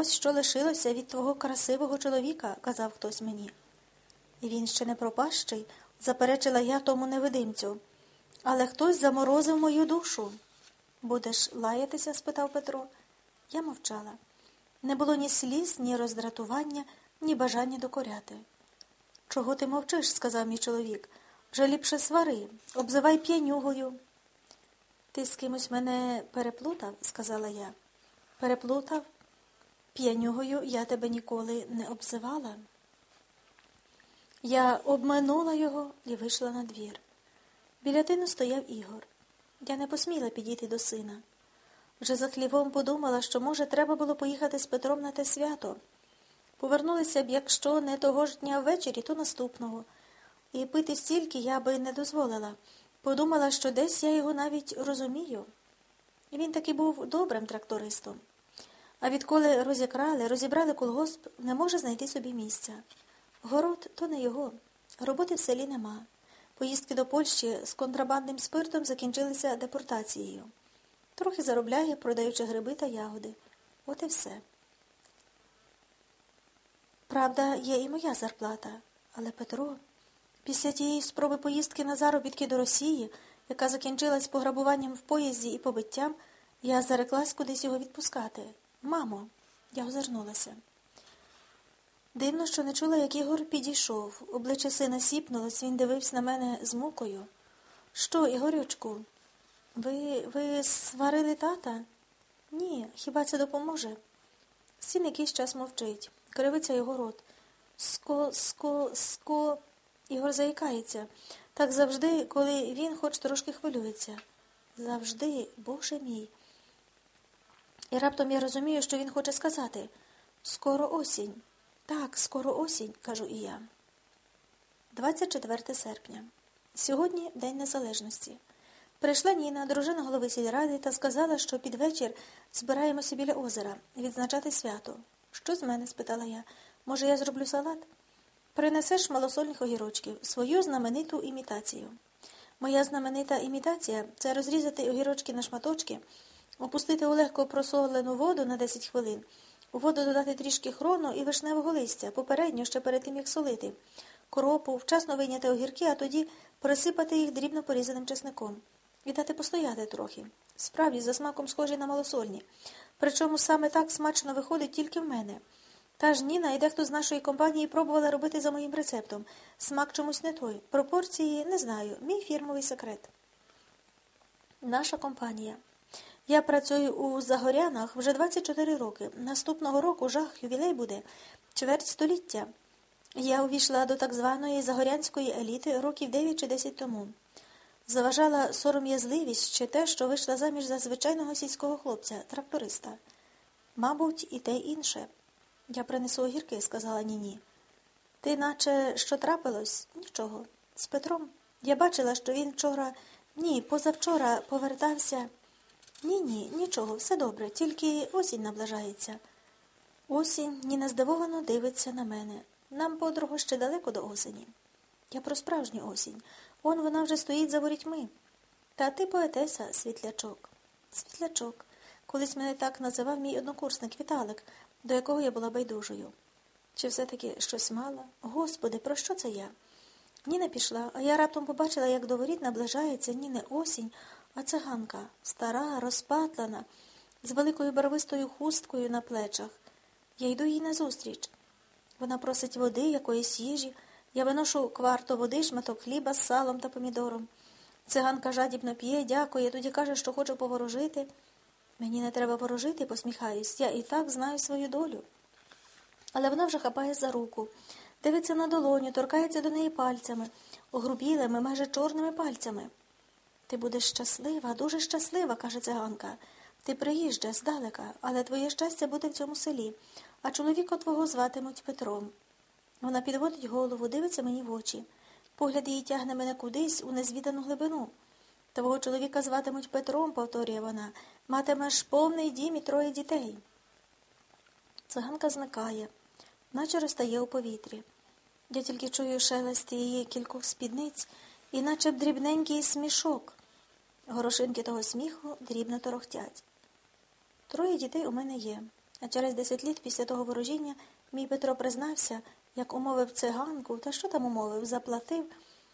Ось що лишилося від твого красивого чоловіка, казав хтось мені. Він ще не пропащий, заперечила я тому невидимцю. Але хтось заморозив мою душу. Будеш лаятися? спитав Петро. Я мовчала. Не було ні сліз, ні роздратування, ні бажання докоряти. Чого ти мовчиш? сказав мій чоловік. Вже ліпше свари, обзивай п'янюгою. Ти з кимось мене переплутав, сказала я. Переплутав? П'янюгою я тебе ніколи не обзивала. Я обминула його і вийшла на двір. Біля тину стояв Ігор. Я не посміла підійти до сина. Вже за хлівом подумала, що, може, треба було поїхати з Петром на те свято. Повернулися б, якщо не того ж дня ввечері, то наступного. І пити стільки я би не дозволила. Подумала, що десь я його навіть розумію. І він таки був добрим трактористом. А відколи розікрали, розібрали колгосп, не може знайти собі місця. Город то не його, роботи в селі нема. Поїздки до Польщі з контрабандним спиртом закінчилися депортацією. Трохи заробляє, продаючи гриби та ягоди. От і все. Правда, є і моя зарплата, але Петро, після тієї спроби поїздки на заробітки до Росії, яка закінчилась пограбуванням в поїзді і побиттям, я зареклась кудись його відпускати. Мамо, я озирнулася. Дивно, що не чула, як Ігор підійшов. Обличчя сина сіпнулось, він дивився на мене з мукою. Що, Ігорючку, ви ви сварили тата? Ні, хіба це допоможе? Син якийсь час мовчить. Кривиться його рот. Ско, ско, ско. Ігор заїкається. Так завжди, коли він хоч трошки хвилюється. Завжди, Боже мій. І раптом я розумію, що він хоче сказати скоро осінь. Так, скоро осінь, кажу і я. 24 серпня. Сьогодні День Незалежності. Прийшла Ніна, дружина голови сільради, та сказала, що під вечір збираємося біля озера відзначати свято. Що з мене? спитала я. Може, я зроблю салат? Принесеш малосольних огірочків, свою знамениту імітацію. Моя знаменита імітація це розрізати огірочки на шматочки, опустити у легко просолену воду на 10 хвилин. У воду додати трішки хрону і вишневого листя, попередньо ще перед тим, як солити, коропу, вчасно вийняти огірки, а тоді присипати їх дрібно порізаним чесником і дати постояти трохи. Справді, за смаком схожі на малосольні. Причому саме так смачно виходить тільки в мене. Та ж Ніна і дехто з нашої компанії пробували робити за моїм рецептом. Смак чомусь не той. Пропорції не знаю. Мій фірмовий секрет. Наша компанія. Я працюю у Загорянах вже 24 роки. Наступного року жах ювілей буде чверть століття. Я увійшла до так званої загорянської еліти років 9 чи 10 тому. Заважала сором'язливість чи те, що вийшла заміж за звичайного сільського хлопця, тракториста. Мабуть, і те інше. Я принесу огірки, сказала Ніні. Ти наче що трапилось? Нічого. З Петром. Я бачила, що він вчора, ні, позавчора повертався. Ні, ні, нічого, все добре, тільки осінь наближається. Осінь Ніна здивовано дивиться на мене. Нам, подруго, ще далеко до осені. Я про справжню осінь. Он вона вже стоїть за ворітьми. Та ти поетеса, світлячок. Світлячок. Колись мене так називав мій однокурсник Віталик, до якого я була байдужою. Чи все-таки щось мала? Господи, про що це я? Ніна пішла, а я раптом побачила, як до воріт наближається ні не осінь, а циганка, стара, розпатлана, з великою барвистою хусткою на плечах. Я йду їй назустріч. Вона просить води, якоїсь їжі. Я виношу кварту води, шматок хліба з салом та помідором. Циганка жадібно п'є, дякує, тоді каже, що хочу поворожити. Мені не треба ворожити, посміхаюсь, я і так знаю свою долю. Але вона вже хапає за руку, дивиться на долоню, торкається до неї пальцями, огрубілими, майже чорними пальцями. Ти будеш щаслива, дуже щаслива, каже циганка. Ти приїжджа здалека, але твоє щастя буде в цьому селі, а чоловіка твого зватимуть Петром. Вона підводить голову, дивиться мені в очі. Погляд її тягне мене кудись у незвідану глибину. Твого чоловіка зватимуть Петром, повторює вона, матимеш повний дім і троє дітей. Циганка зникає, наче розтає у повітрі. Я тільки чую шелест її кількох спідниць, і наче б дрібненький смішок. Горошинки того сміху дрібно торохтять. Троє дітей у мене є. А через десять літ після того ворожіння мій Петро признався, як умовив циганку, та що там умовив, заплатив.